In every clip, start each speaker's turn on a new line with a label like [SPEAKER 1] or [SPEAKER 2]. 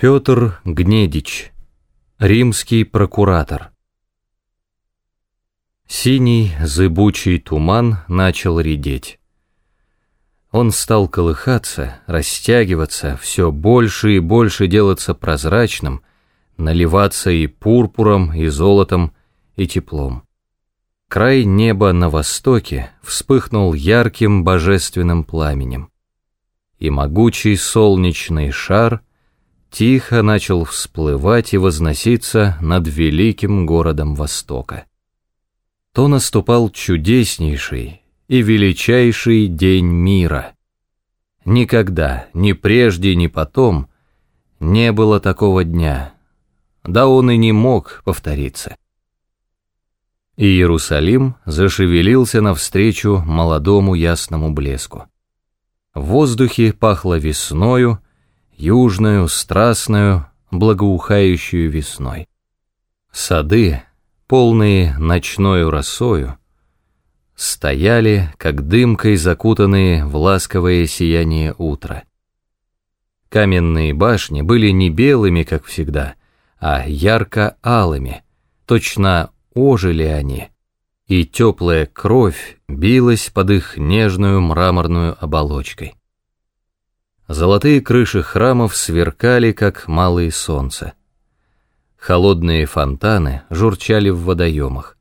[SPEAKER 1] Петр Гнедич, римский прокуратор. Синий зыбучий туман начал редеть. Он стал колыхаться, растягиваться, все больше и больше делаться прозрачным, наливаться и пурпуром, и золотом, и теплом. Край неба на востоке вспыхнул ярким божественным пламенем. И могучий солнечный шар — тихо начал всплывать и возноситься над великим городом Востока. То наступал чудеснейший и величайший день мира. Никогда, ни прежде, ни потом, не было такого дня, да он и не мог повториться. И Иерусалим зашевелился навстречу молодому ясному блеску. В воздухе пахло весною, южную, страстную, благоухающую весной. Сады, полные ночною росою, стояли, как дымкой закутанные в ласковое сияние утра. Каменные башни были не белыми, как всегда, а ярко-алыми, точно ожили они, и теплая кровь билась под их нежную мраморную оболочкой. Золотые крыши храмов сверкали, как малые солнца. Холодные фонтаны журчали в водоемах.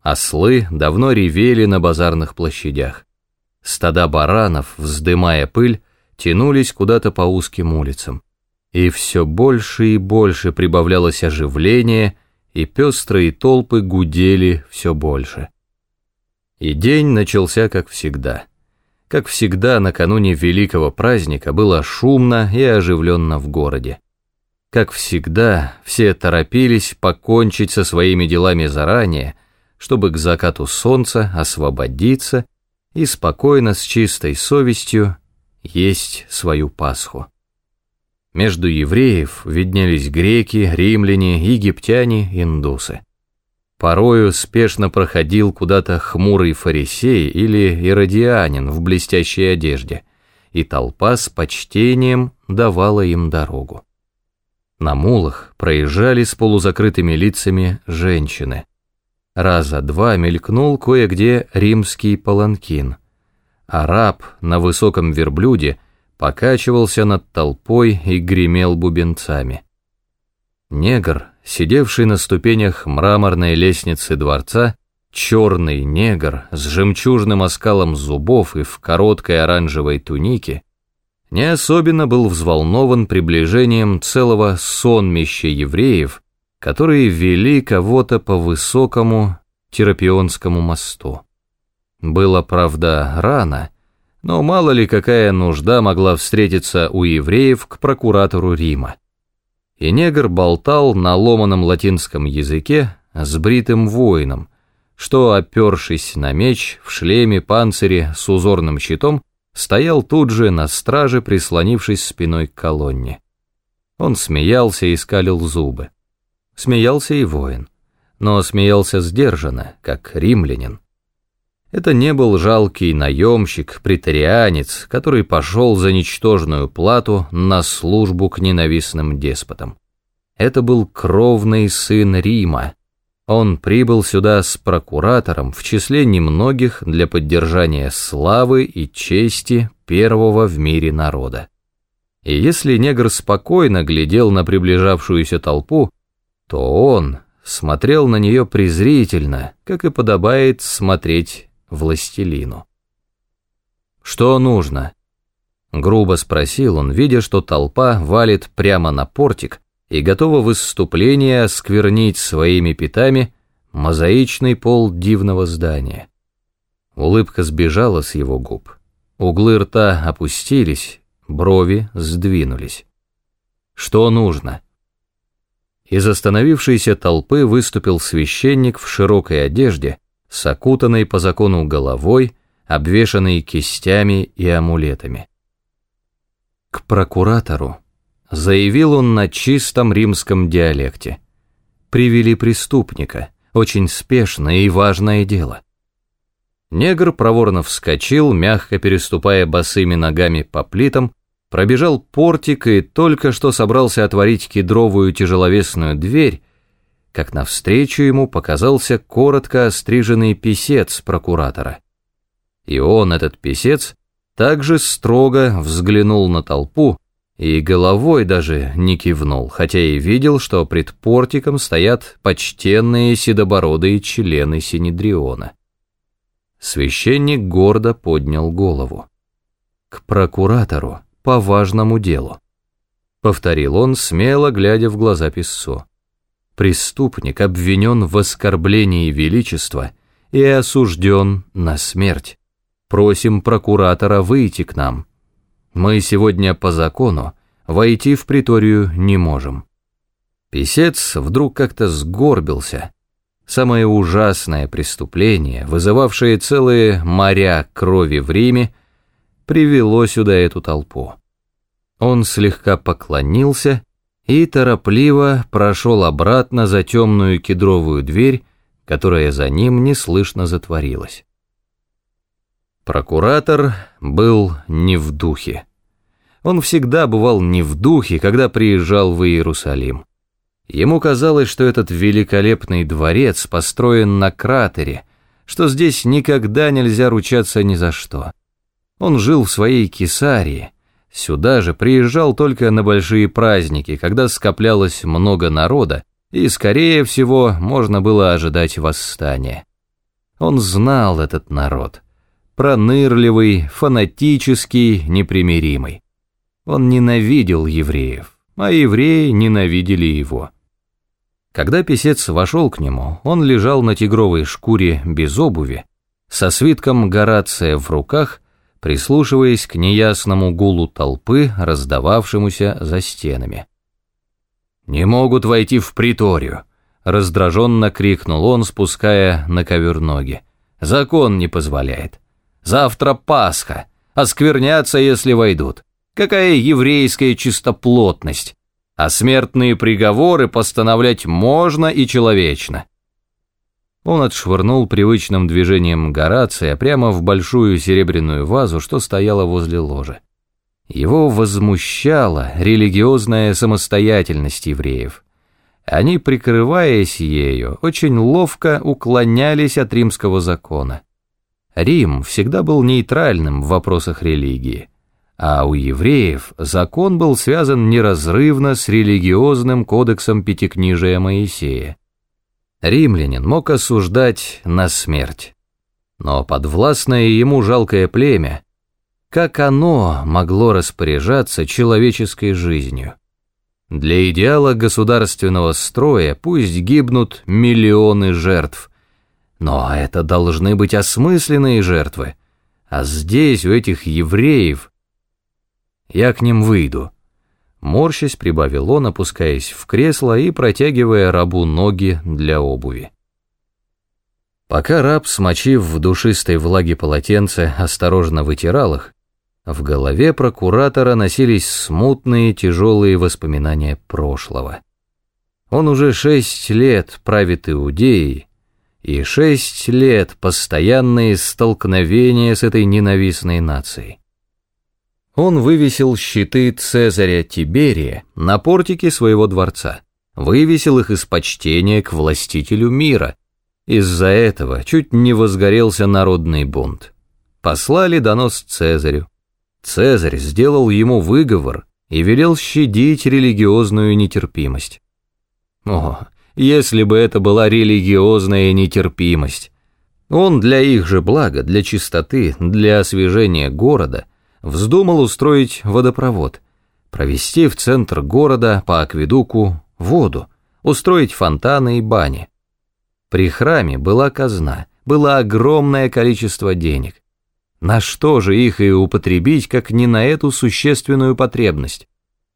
[SPEAKER 1] Ослы давно ревели на базарных площадях. Стада баранов, вздымая пыль, тянулись куда-то по узким улицам. И все больше и больше прибавлялось оживление, и пестрые толпы гудели все больше. И день начался как всегда — как всегда, накануне великого праздника было шумно и оживленно в городе. Как всегда, все торопились покончить со своими делами заранее, чтобы к закату солнца освободиться и спокойно с чистой совестью есть свою Пасху. Между евреев виднелись греки, римляне, египтяне, индусы. Порою спешно проходил куда-то хмурый фарисей или иродианин в блестящей одежде, и толпа с почтением давала им дорогу. На мулах проезжали с полузакрытыми лицами женщины. Раза два мелькнул кое-где римский паланкин. Араб на высоком верблюде покачивался над толпой и гремел бубенцами. Негр, сидевший на ступенях мраморной лестницы дворца, черный негр с жемчужным оскалом зубов и в короткой оранжевой тунике, не особенно был взволнован приближением целого сонмища евреев, которые вели кого-то по высокому Терапионскому мосту. Было, правда, рано, но мало ли какая нужда могла встретиться у евреев к прокуратору Рима и негр болтал на ломаном латинском языке с бритым воином, что, опершись на меч, в шлеме, панцире с узорным щитом, стоял тут же на страже, прислонившись спиной к колонне. Он смеялся и скалил зубы. Смеялся и воин, но смеялся сдержанно, как римлянин. Это не был жалкий наемщик, претарианец, который пошел за ничтожную плату на службу к ненавистным деспотам. Это был кровный сын Рима. Он прибыл сюда с прокуратором в числе немногих для поддержания славы и чести первого в мире народа. И если негр спокойно глядел на приближавшуюся толпу, то он смотрел на нее презрительно, как и подобает смотреть властелину. «Что нужно?» Грубо спросил он, видя, что толпа валит прямо на портик и готова в выступление осквернить своими пятами мозаичный пол дивного здания. Улыбка сбежала с его губ. Углы рта опустились, брови сдвинулись. «Что нужно?» Из остановившейся толпы выступил священник в широкой одежде, с окутанной по закону головой, обвешанной кистями и амулетами. К прокуратору заявил он на чистом римском диалекте. Привели преступника, очень спешное и важное дело. Негр проворно вскочил, мягко переступая босыми ногами по плитам, пробежал портик и только что собрался отворить кедровую тяжеловесную дверь, как навстречу ему показался коротко остриженный писец прокуратора. И он, этот писец, также строго взглянул на толпу и головой даже не кивнул, хотя и видел, что пред портиком стоят почтенные седобородые члены Синедриона. Священник гордо поднял голову. «К прокуратору, по важному делу», — повторил он, смело глядя в глаза писцу. «Преступник обвинен в оскорблении величества и осужден на смерть. Просим прокуратора выйти к нам. Мы сегодня по закону войти в приторию не можем». Песец вдруг как-то сгорбился. Самое ужасное преступление, вызывавшее целые моря крови в Риме, привело сюда эту толпу. Он слегка поклонился и торопливо прошел обратно за темную кедровую дверь, которая за ним неслышно затворилась. Прокуратор был не в духе. Он всегда бывал не в духе, когда приезжал в Иерусалим. Ему казалось, что этот великолепный дворец построен на кратере, что здесь никогда нельзя ручаться ни за что. Он жил в своей Кесарии, сюда же приезжал только на большие праздники, когда скоплялось много народа, и, скорее всего, можно было ожидать восстания. Он знал этот народ — пронырливый, фанатический, непримиримый. Он ненавидел евреев, а евреи ненавидели его. Когда писец вошел к нему, он лежал на тигровой шкуре без обуви, со свитком Горация в руках, прислушиваясь к неясному гулу толпы, раздававшемуся за стенами. «Не могут войти в приторию!» — раздраженно крикнул он, спуская на ковер ноги. «Закон не позволяет. Завтра Пасха, осквернятся, если войдут. Какая еврейская чистоплотность. А смертные приговоры постановлять можно и человечно. Он отшвырнул привычным движением Горация прямо в большую серебряную вазу, что стояла возле ложа. Его возмущала религиозная самостоятельность евреев. Они, прикрываясь ею, очень ловко уклонялись от римского закона. Рим всегда был нейтральным в вопросах религии, а у евреев закон был связан неразрывно с религиозным кодексом Пятикнижия Моисея. Римлянин мог осуждать на смерть, но подвластное ему жалкое племя, как оно могло распоряжаться человеческой жизнью? Для идеала государственного строя пусть гибнут миллионы жертв, но это должны быть осмысленные жертвы. А здесь, у этих евреев... Я к ним выйду. Морщась прибавил он, опускаясь в кресло и протягивая рабу ноги для обуви. Пока раб, смочив в душистой влаге полотенце, осторожно вытирал их, в голове прокуратора носились смутные тяжелые воспоминания прошлого. Он уже шесть лет правит Иудеей, и шесть лет постоянные столкновения с этой ненавистной нацией. Он вывесил щиты Цезаря Тиберия на портике своего дворца, вывесил их из почтения к властителю мира. Из-за этого чуть не возгорелся народный бунт. Послали донос Цезарю. Цезарь сделал ему выговор и велел щадить религиозную нетерпимость. О, если бы это была религиозная нетерпимость. Он для их же блага, для чистоты, для освежения города вздумал устроить водопровод, провести в центр города по акведуку воду, устроить фонтаны и бани. При храме была казна, было огромное количество денег. На что же их и употребить, как не на эту существенную потребность?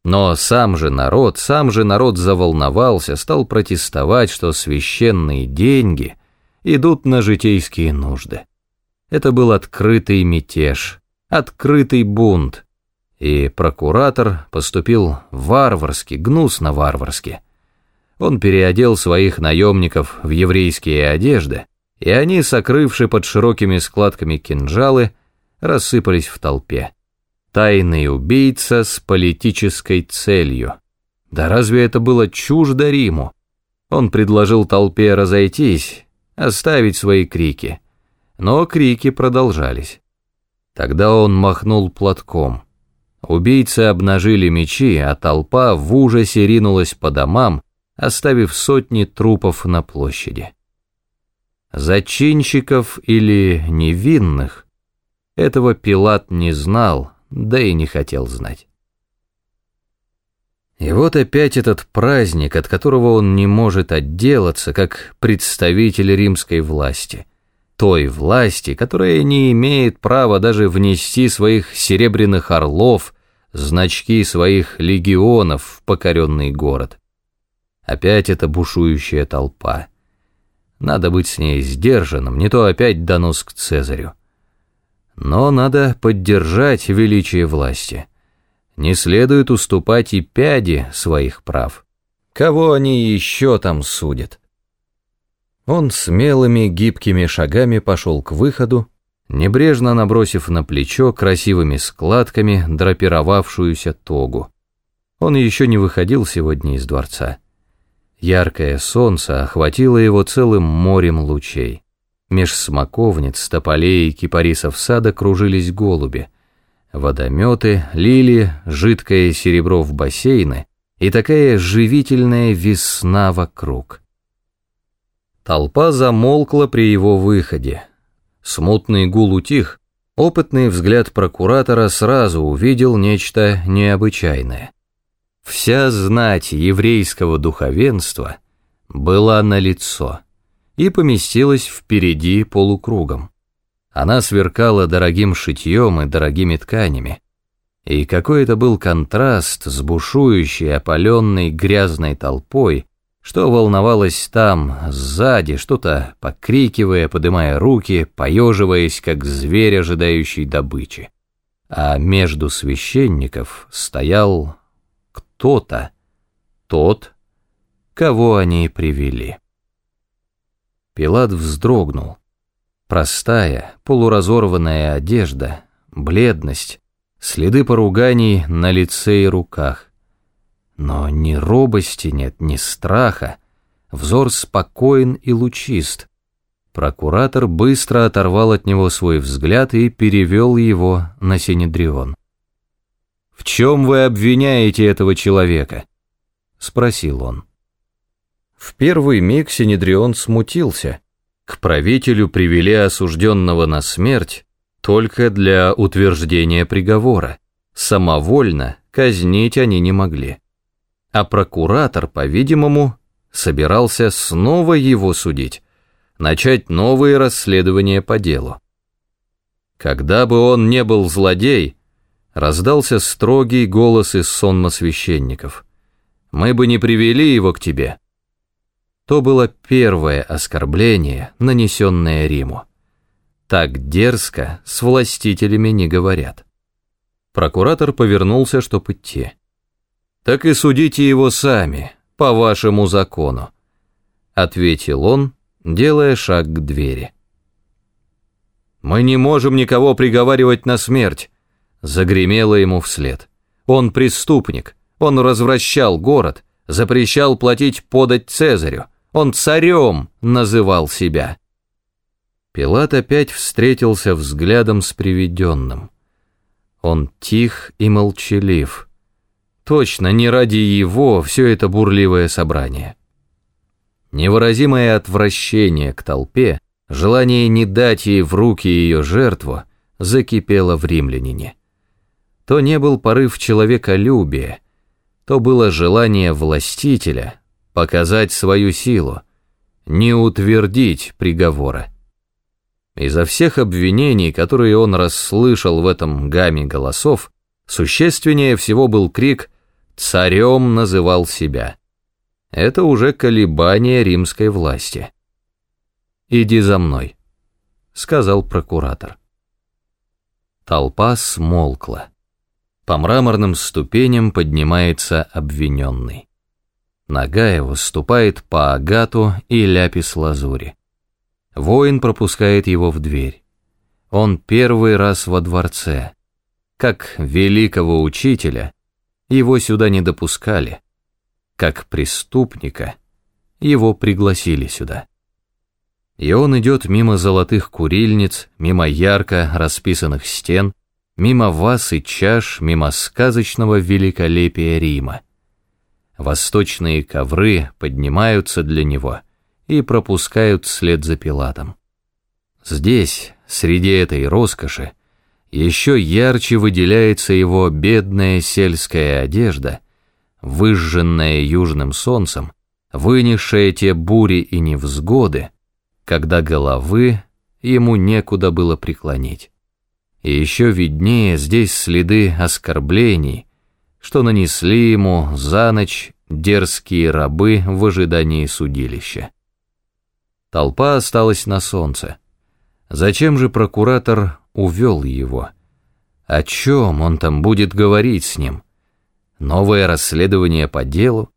[SPEAKER 1] Но сам же народ, сам же народ заволновался, стал протестовать, что священные деньги идут на житейские нужды. Это был открытый мятеж, открытый бунт, и прокуратор поступил варварски, гнусно варварски. Он переодел своих наемников в еврейские одежды, и они, сокрывши под широкими складками кинжалы, рассыпались в толпе. Тайный убийца с политической целью. Да разве это было чуждо Риму? Он предложил толпе разойтись, оставить свои крики. Но крики продолжались. Тогда он махнул платком. Убийцы обнажили мечи, а толпа в ужасе ринулась по домам, оставив сотни трупов на площади. Зачинщиков или невинных этого Пилат не знал, да и не хотел знать. И вот опять этот праздник, от которого он не может отделаться, как представитель римской власти. Той власти, которая не имеет права даже внести своих серебряных орлов, значки своих легионов в покоренный город. Опять эта бушующая толпа. Надо быть с ней сдержанным, не то опять донос к Цезарю. Но надо поддержать величие власти. Не следует уступать и пяди своих прав. Кого они еще там судят? Он смелыми гибкими шагами пошел к выходу, небрежно набросив на плечо красивыми складками драпировавшуюся тогу. Он еще не выходил сегодня из дворца. Яркое солнце охватило его целым морем лучей. Меж смоковниц, тополей и кипарисов сада кружились голуби. Водометы лили жидкое серебро в бассейны и такая живительная весна вокруг. Толпа замолкла при его выходе. Смутный гул утих, опытный взгляд прокуратора сразу увидел нечто необычайное. Вся знать еврейского духовенства была на лицо и поместилась впереди полукругом. Она сверкала дорогим шитьем и дорогими тканями. И какой это был контраст с бушующей, опаленной грязной толпой, что волновалось там, сзади, что-то покрикивая, подымая руки, поеживаясь, как зверь, ожидающий добычи. А между священников стоял кто-то, тот, кого они привели. Пилат вздрогнул. Простая, полуразорванная одежда, бледность, следы поруганий на лице и руках. Но ни робости нет, ни страха, взор спокоен и лучист. Прокуратор быстро оторвал от него свой взгляд и перевел его на Синедрион. «В чем вы обвиняете этого человека?» — спросил он. В первый миг Синедрион смутился. К правителю привели осужденного на смерть только для утверждения приговора. Самовольно казнить они не могли. А прокуратор, по-видимому, собирался снова его судить, начать новые расследования по делу. Когда бы он не был злодей, раздался строгий голос из сонма священников. «Мы бы не привели его к тебе». То было первое оскорбление, нанесенное Риму. Так дерзко с властителями не говорят. Прокуратор повернулся, чтоб идти. «Так и судите его сами, по вашему закону», — ответил он, делая шаг к двери. «Мы не можем никого приговаривать на смерть», загремело ему вслед. Он преступник, он развращал город, запрещал платить подать Цезарю, он царем называл себя. Пилат опять встретился взглядом с привиденным. Он тих и молчалив. Точно не ради его все это бурливое собрание. Невыразимое отвращение к толпе, желание не дать ей в руки ее жертву, закипело в римлянине то не был порыв человеколюбия, то было желание властителя показать свою силу, не утвердить приговора. Изо всех обвинений, которые он расслышал в этом гамме голосов, существеннее всего был крик «Царем называл себя». Это уже колебание римской власти. «Иди за мной», — сказал прокуратор. Толпа смолкла. По мраморным ступеням поднимается обвиненный. Нога его ступает по агату и ляпис-лазури. Воин пропускает его в дверь. Он первый раз во дворце. Как великого учителя его сюда не допускали, как преступника его пригласили сюда. И он идет мимо золотых курильниц, мимо ярко расписанных стен, мимо ваз и чаш, мимо сказочного великолепия Рима. Восточные ковры поднимаются для него и пропускают след за Пилатом. Здесь, среди этой роскоши, еще ярче выделяется его бедная сельская одежда, выжженная южным солнцем, вынесшая те бури и невзгоды, когда головы ему некуда было преклонить. И еще виднее здесь следы оскорблений, что нанесли ему за ночь дерзкие рабы в ожидании судилища. Толпа осталась на солнце. Зачем же прокуратор увел его? О чем он там будет говорить с ним? Новое расследование по делу?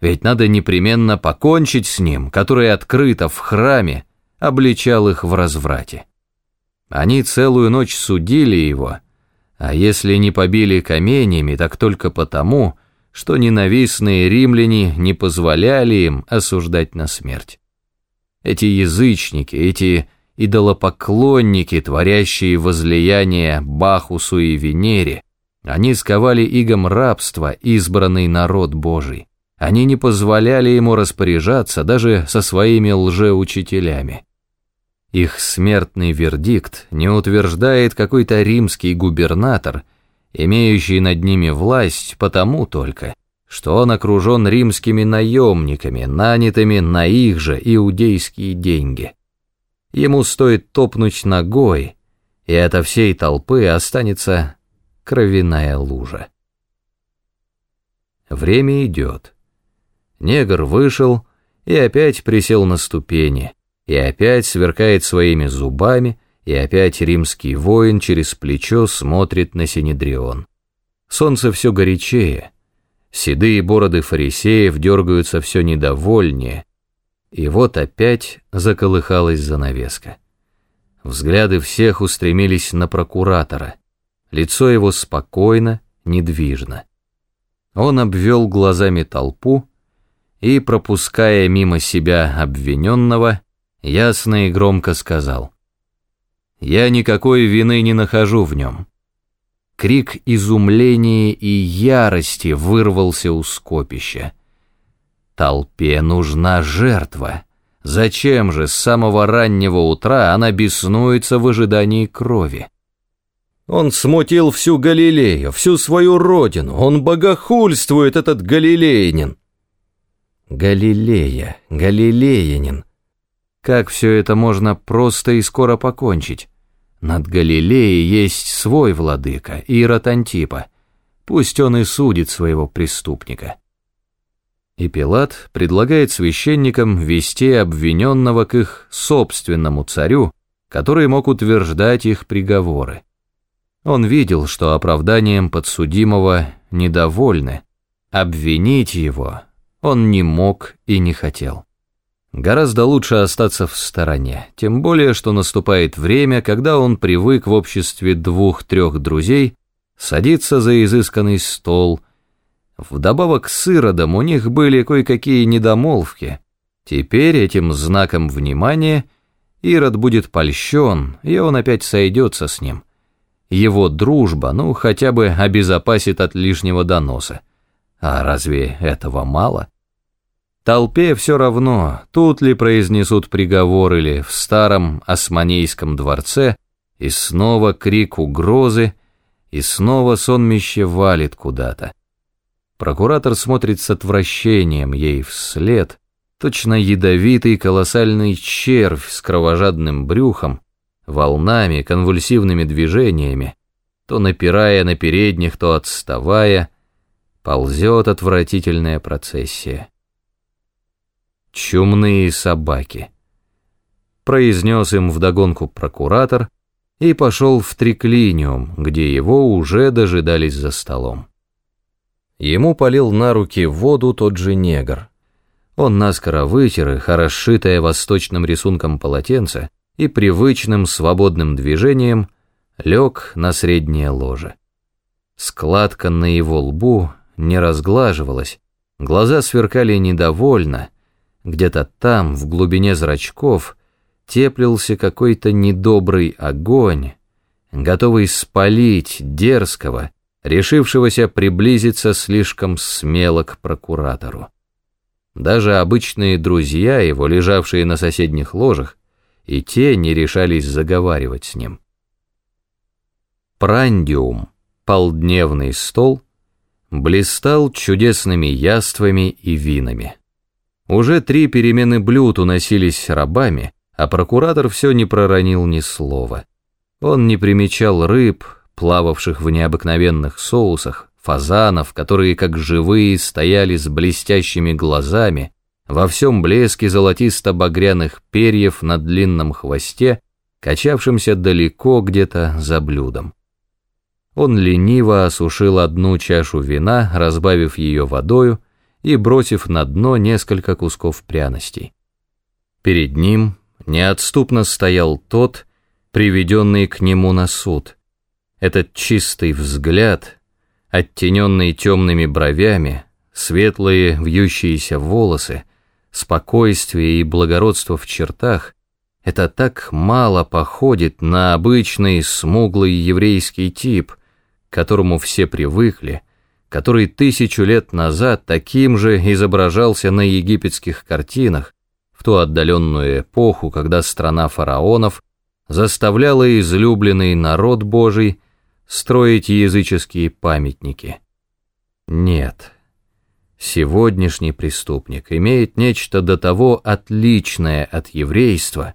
[SPEAKER 1] Ведь надо непременно покончить с ним, который открыто в храме обличал их в разврате. Они целую ночь судили его, а если не побили каменями, так только потому, что ненавистные римляне не позволяли им осуждать на смерть. Эти язычники, эти идолопоклонники, творящие возлияние Бахусу и Венере, они сковали игом рабства избранный народ Божий. Они не позволяли ему распоряжаться даже со своими лжеучителями. Их смертный вердикт не утверждает какой-то римский губернатор, имеющий над ними власть потому только, что он окружен римскими наемниками, нанятыми на их же иудейские деньги. Ему стоит топнуть ногой, и ото всей толпы останется кровяная лужа. Время идет. Негр вышел и опять присел на ступени, и опять сверкает своими зубами, и опять римский воин через плечо смотрит на Синедрион. Солнце все горячее, седые бороды фарисеев дергаются все недовольнее, и вот опять заколыхалась занавеска. Взгляды всех устремились на прокуратора, лицо его спокойно, недвижно. Он обвел глазами толпу и, пропуская мимо себя обвиненного, ясно и громко сказал. «Я никакой вины не нахожу в нем». Крик изумления и ярости вырвался у скопища. Толпе нужна жертва. Зачем же с самого раннего утра она беснуется в ожидании крови? Он смутил всю Галилею, всю свою родину. Он богохульствует, этот галилеянин. Галилея, галилеянин. Как все это можно просто и скоро покончить? Над Галилеей есть свой владыка, Ирод Антипа. Пусть он и судит своего преступника. И Пилат предлагает священникам вести обвиненного к их собственному царю, который мог утверждать их приговоры. Он видел, что оправданием подсудимого недовольны. Обвинить его он не мог и не хотел. Гораздо лучше остаться в стороне, тем более, что наступает время, когда он привык в обществе двух-трех друзей садиться за изысканный стол. Вдобавок с Иродом у них были кое-какие недомолвки. Теперь этим знаком внимания Ирод будет польщен, и он опять сойдется с ним. Его дружба, ну, хотя бы обезопасит от лишнего доноса. А разве этого мало? Толпе все равно, тут ли произнесут приговор или в старом османейском дворце, и снова крик угрозы, и снова сонмище валит куда-то. Прокуратор смотрит с отвращением ей вслед, точно ядовитый колоссальный червь с кровожадным брюхом, волнами, конвульсивными движениями, то напирая на передних, то отставая, ползет отвратительная процессия. «Чумные собаки», — произнес им вдогонку прокуратор и пошел в триклиниум, где его уже дожидались за столом. Ему полил на руки воду тот же негр. Он наскоро вытер их, расшитое восточным рисунком полотенце, и привычным свободным движением лег на среднее ложе. Складка на его лбу не разглаживалась, глаза сверкали недовольно, где-то там, в глубине зрачков, теплился какой-то недобрый огонь, готовый спалить дерзкого, решившегося приблизиться слишком смело к прокуратору. Даже обычные друзья его, лежавшие на соседних ложах, и те не решались заговаривать с ним. Прандиум, полдневный стол, блистал чудесными яствами и винами. Уже три перемены блюд уносились рабами, а прокуратор все не проронил ни слова. Он не примечал рыб, плававших в необыкновенных соусах, фазанов, которые как живые стояли с блестящими глазами, во всем блеске золотисто-багряных перьев на длинном хвосте, качавшемся далеко где-то за блюдом. Он лениво осушил одну чашу вина, разбавив ее водою и бросив на дно несколько кусков пряностей. Перед ним неотступно стоял тот, приведенный к нему на суд. Этот чистый взгляд, оттененный темными бровями, светлые вьющиеся волосы, спокойствие и благородство в чертах, это так мало походит на обычный смуглый еврейский тип, к которому все привыкли, который тысячу лет назад таким же изображался на египетских картинах, в ту отдаленную эпоху, когда страна фараонов заставляла излюбленный народ Божий строить языческие памятники. Нет, сегодняшний преступник имеет нечто до того отличное от еврейства,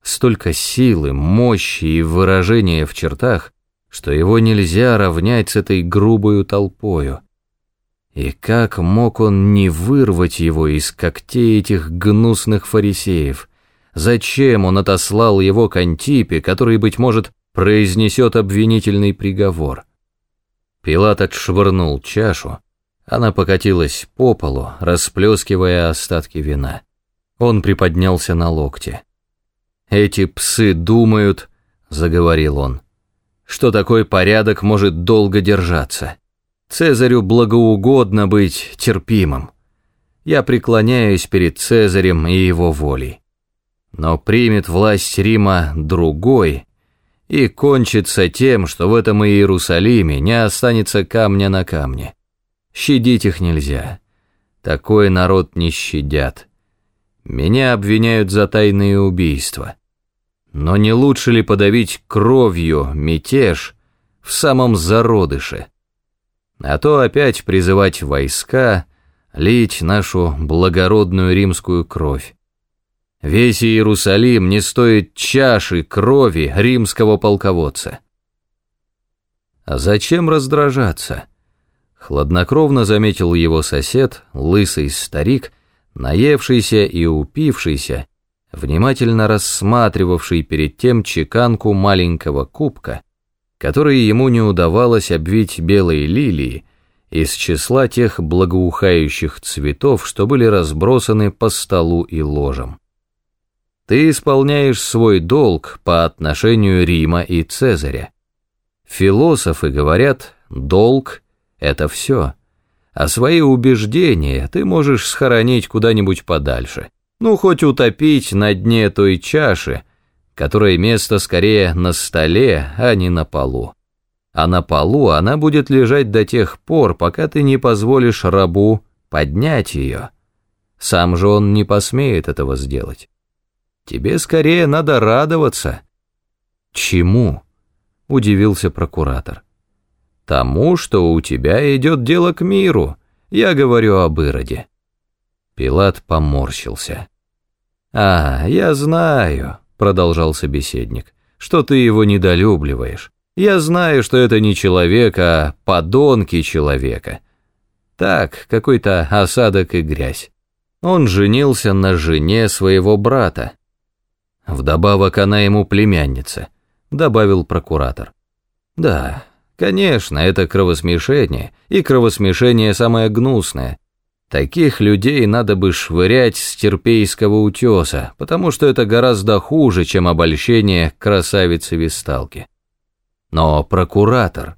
[SPEAKER 1] столько силы, мощи и выражения в чертах, что его нельзя равнять с этой грубою толпою. И как мог он не вырвать его из когтей этих гнусных фарисеев? Зачем он отослал его к Антипе, который, быть может, произнесет обвинительный приговор. Пилат отшвырнул чашу, она покатилась по полу, расплескивая остатки вина. Он приподнялся на локте. «Эти псы думают», — заговорил он, — «что такой порядок может долго держаться. Цезарю благоугодно быть терпимым. Я преклоняюсь перед Цезарем и его волей. Но примет власть Рима другой, и кончится тем, что в этом Иерусалиме не останется камня на камне. Щадить их нельзя. Такой народ не щадят. Меня обвиняют за тайные убийства. Но не лучше ли подавить кровью мятеж в самом зародыше? А то опять призывать войска, лить нашу благородную римскую кровь. Весь Иерусалим не стоит чаши крови римского полководца. А зачем раздражаться? Хладнокровно заметил его сосед, лысый старик, наевшийся и упившийся, внимательно рассматривавший перед тем чеканку маленького кубка, который ему не удавалось обвить белой лилии из числа тех благоухающих цветов, что были разбросаны по столу и ложам. Ты исполняешь свой долг по отношению Рима и Цезаря. Философы говорят, долг — это все, а свои убеждения ты можешь схоронить куда-нибудь подальше, ну, хоть утопить на дне той чаши, которой место скорее на столе, а не на полу. А на полу она будет лежать до тех пор, пока ты не позволишь рабу поднять ее. Сам же он не посмеет этого сделать. Тебе скорее надо радоваться». «Чему?» — удивился прокуратор. «Тому, что у тебя идет дело к миру. Я говорю об Ироде». Пилат поморщился. «А, я знаю», — продолжал собеседник, — «что ты его недолюбливаешь. Я знаю, что это не человек, а подонки человека. Так, какой-то осадок и грязь. Он женился на жене своего брата, Вдобавок она ему племянница, добавил прокуратор. Да, конечно, это кровосмешение, и кровосмешение самое гнусное. Таких людей надо бы швырять с терпейского утеса, потому что это гораздо хуже, чем обольщение красавицы-висталки. Но прокуратор...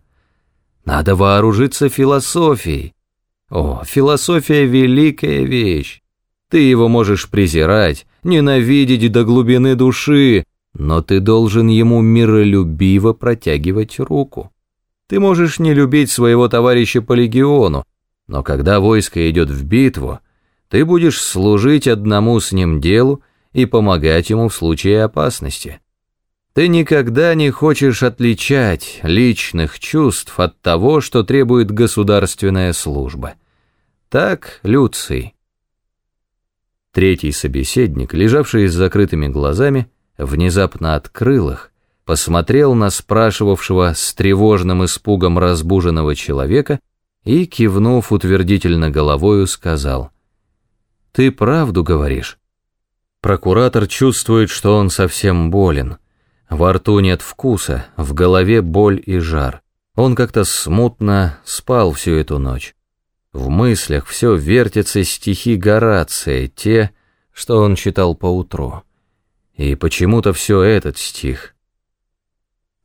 [SPEAKER 1] Надо вооружиться философией. О, философия — великая вещь. Ты его можешь презирать, ненавидеть до глубины души, но ты должен ему миролюбиво протягивать руку. Ты можешь не любить своего товарища по легиону, но когда войско идет в битву, ты будешь служить одному с ним делу и помогать ему в случае опасности. Ты никогда не хочешь отличать личных чувств от того, что требует государственная служба. Так, Люций. Третий собеседник, лежавший с закрытыми глазами, внезапно открыл их, посмотрел на спрашивавшего с тревожным испугом разбуженного человека и, кивнув утвердительно головою, сказал, «Ты правду говоришь?» Прокуратор чувствует, что он совсем болен. Во рту нет вкуса, в голове боль и жар. Он как-то смутно спал всю эту ночь. В мыслях все вертятся стихи Горация, те, что он читал поутру. И почему-то все этот стих.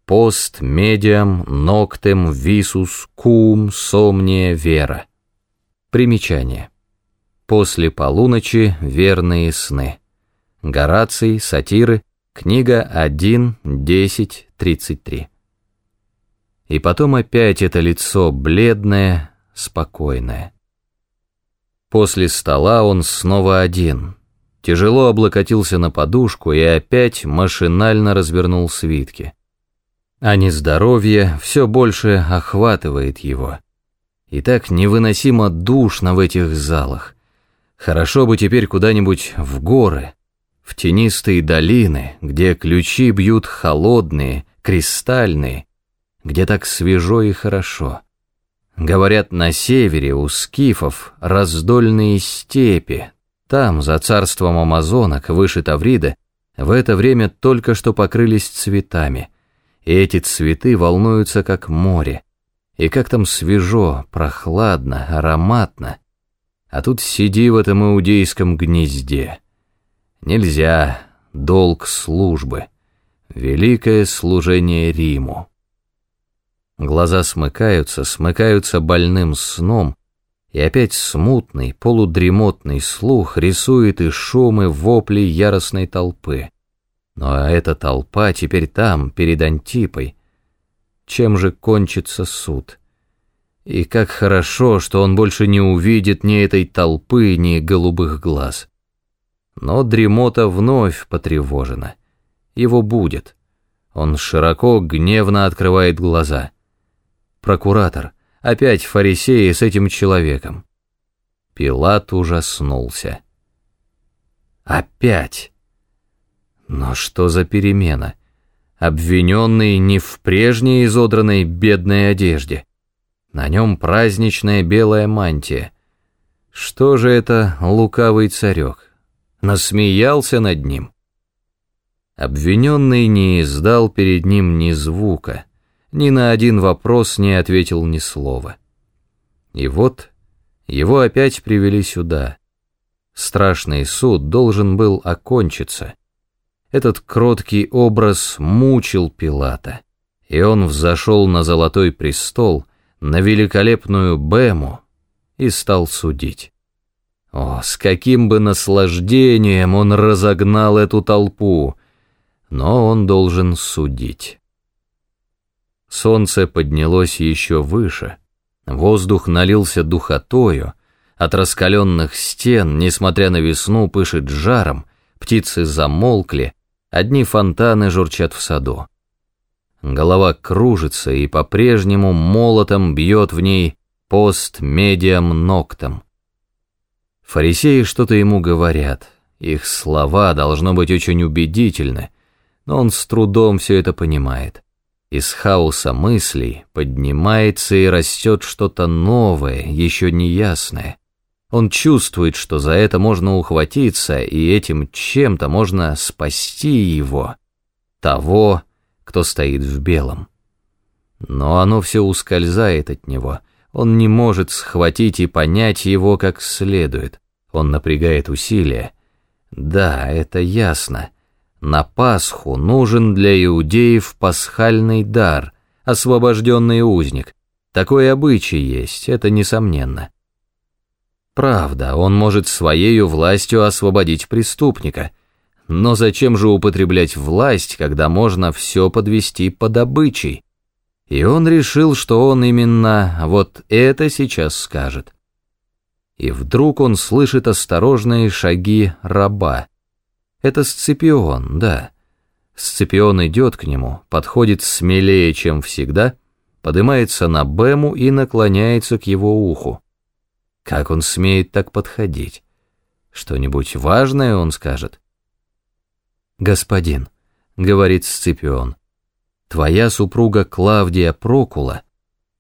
[SPEAKER 1] Пост медиам ноктем висус кум сомния вера. Примечание. После полуночи верные сны. Гораций, сатиры, книга 1.10.33. И потом опять это лицо бледное, спокойное. После стола он снова один, тяжело облокотился на подушку и опять машинально развернул свитки. А нездоровье все больше охватывает его. И так невыносимо душно в этих залах. Хорошо бы теперь куда-нибудь в горы, в тенистые долины, где ключи бьют холодные, кристальные, где так свежо и хорошо. Говорят, на севере у скифов раздольные степи. Там, за царством амазонок, выше Таврида, в это время только что покрылись цветами. И эти цветы волнуются, как море. И как там свежо, прохладно, ароматно. А тут сиди в этом иудейском гнезде. Нельзя, долг службы. Великое служение Риму. Глаза смыкаются, смыкаются больным сном, и опять смутный, полудремотный слух рисует и шумы, вопли яростной толпы. Но эта толпа теперь там, перед Антипой. Чем же кончится суд? И как хорошо, что он больше не увидит ни этой толпы, ни голубых глаз. Но дремота вновь потревожена. Его будет. Он широко, гневно открывает глаза — прокуратор, опять фарисеи с этим человеком. Пилат ужаснулся. Опять. Но что за перемена? Обвиненный не в прежней изодранной бедной одежде. На нем праздничная белая мантия. Что же это лукавый царек? Насмеялся над ним. Обвиненный не издал перед ним ни звука ни на один вопрос не ответил ни слова. И вот его опять привели сюда. Страшный суд должен был окончиться. Этот кроткий образ мучил Пилата, и он взошел на золотой престол, на великолепную Бему и стал судить. О, с каким бы наслаждением он разогнал эту толпу, но он должен судить. Солнце поднялось еще выше, воздух налился духотою, от раскаленных стен, несмотря на весну, пышет жаром, птицы замолкли, одни фонтаны журчат в саду. Голова кружится и по-прежнему молотом бьет в ней пост медиам ноктом. Фарисеи что-то ему говорят, их слова должно быть очень убедительны, но он с трудом все это понимает. Из хаоса мыслей поднимается и растет что-то новое, еще неясное. Он чувствует, что за это можно ухватиться, и этим чем-то можно спасти его, того, кто стоит в белом. Но оно все ускользает от него, он не может схватить и понять его как следует. Он напрягает усилия. Да, это ясно. На Пасху нужен для иудеев пасхальный дар, освобожденный узник. Такой обычай есть, это несомненно. Правда, он может своею властью освободить преступника. Но зачем же употреблять власть, когда можно все подвести под обычай? И он решил, что он именно вот это сейчас скажет. И вдруг он слышит осторожные шаги раба. Это Сципион, да. Сципион идет к нему, подходит смелее, чем всегда, поднимается на Бэму и наклоняется к его уху. Как он смеет так подходить? Что-нибудь важное он скажет? «Господин», — говорит Сципион, — «твоя супруга Клавдия Прокула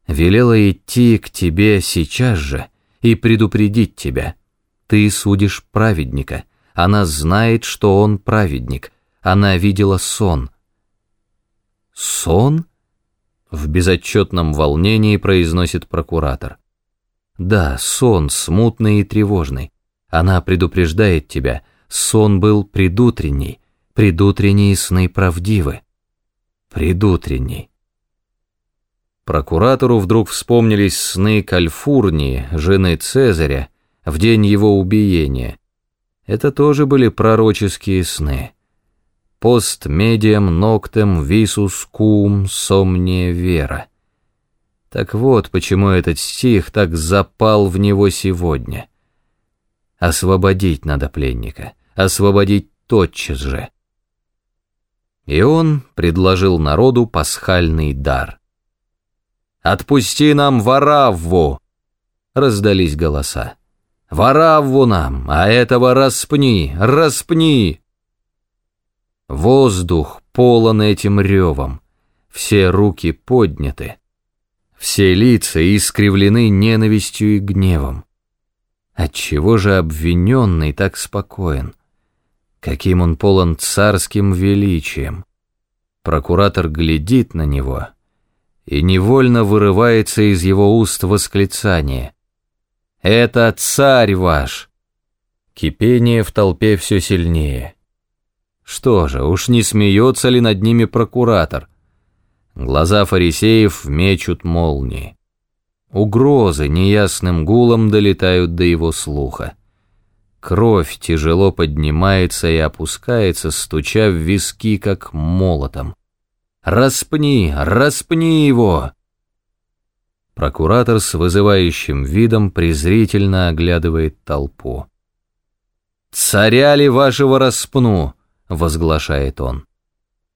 [SPEAKER 1] велела идти к тебе сейчас же и предупредить тебя. Ты судишь праведника, она знает, что он праведник, она видела сон». «Сон?» — в безотчетном волнении произносит прокуратор. Да, сон смутный и тревожный. Она предупреждает тебя, сон был предутренний, предутренние сны правдивы. Предутренний. Прокуратору вдруг вспомнились сны Кальфурнии, жены Цезаря, в день его убиения. Это тоже были пророческие сны. Пост медиам ноктем висус кум сомния вера. Так вот, почему этот стих так запал в него сегодня. Освободить надо пленника, освободить тотчас же. И он предложил народу пасхальный дар. «Отпусти нам Варавву!» — раздались голоса. «Варавву нам, а этого распни, распни!» Воздух полон этим ревом, все руки подняты. Все лица искривлены ненавистью и гневом. Отчего же обвиненный так спокоен? Каким он полон царским величием? Прокуратор глядит на него, и невольно вырывается из его уст восклицание. «Это царь ваш!» Кипение в толпе все сильнее. Что же, уж не смеется ли над ними прокуратор? Глаза фарисеев мечут молнии. Угрозы неясным гулом долетают до его слуха. Кровь тяжело поднимается и опускается, стуча в виски, как молотом. «Распни! Распни его!» Прокуратор с вызывающим видом презрительно оглядывает толпу. «Царя ли вашего распну?» — возглашает он.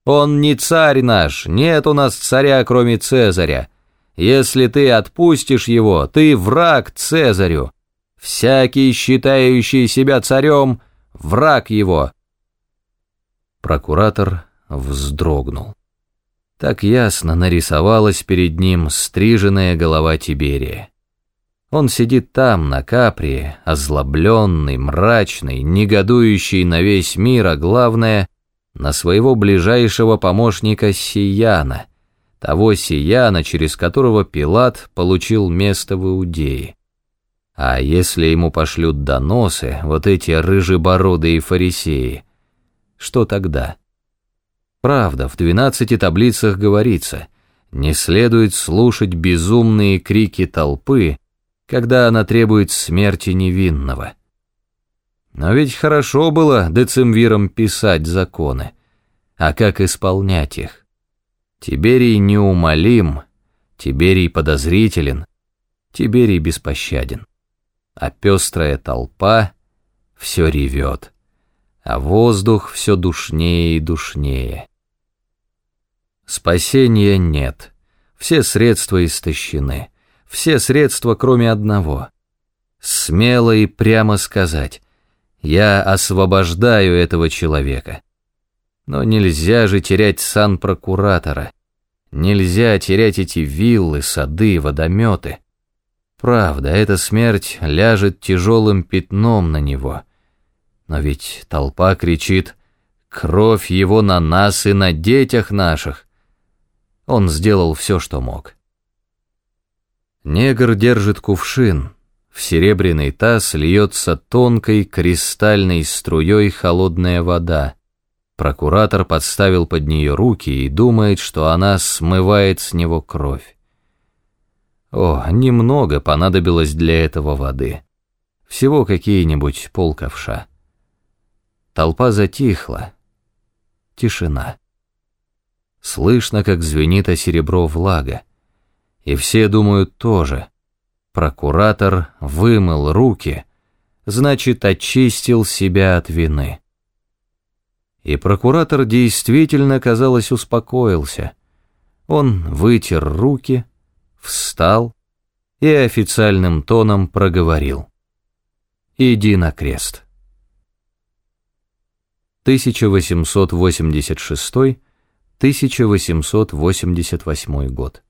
[SPEAKER 1] Он не царь наш, нет у нас царя, кроме Цезаря. Если ты отпустишь его, ты враг Цезарю. Всякий, считающий себя царем, враг его. Прокуратор вздрогнул. Так ясно нарисовалась перед ним стриженная голова Тиберия. Он сидит там, на Каприи, озлобленный, мрачный, негодующий на весь мир, а главное — на своего ближайшего помощника Сияна, того Сияна, через которого Пилат получил место в Иудее. А если ему пошлют доносы, вот эти рыжебородые фарисеи, что тогда? Правда, в двенадцати таблицах говорится, не следует слушать безумные крики толпы, когда она требует смерти невинного. Но ведь хорошо было децимвирам писать законы. А как исполнять их? Тиберий неумолим, Тиберий подозрителен, Тиберий беспощаден. А пестрая толпа все ревет, а воздух все душнее и душнее. Спасения нет, все средства истощены, все средства, кроме одного. Смело и прямо сказать, я освобождаю этого человека. Но нельзя же терять сан прокуратора. Нельзя терять эти виллы, сады, водометы. Правда, эта смерть ляжет тяжелым пятном на него. Но ведь толпа кричит «Кровь его на нас и на детях наших!» Он сделал все, что мог. Негр держит кувшин, в серебряный таз льется тонкой кристальной струей холодная вода. Прокуратор подставил под нее руки и думает, что она смывает с него кровь. О, немного понадобилось для этого воды. Всего какие-нибудь полковша. Толпа затихла. Тишина. Слышно, как звенит о серебро влага. И все думают тоже. Прокуратор вымыл руки, значит, очистил себя от вины. И прокуратор действительно, казалось, успокоился. Он вытер руки, встал и официальным тоном проговорил. «Иди на крест». 1886-1888 год.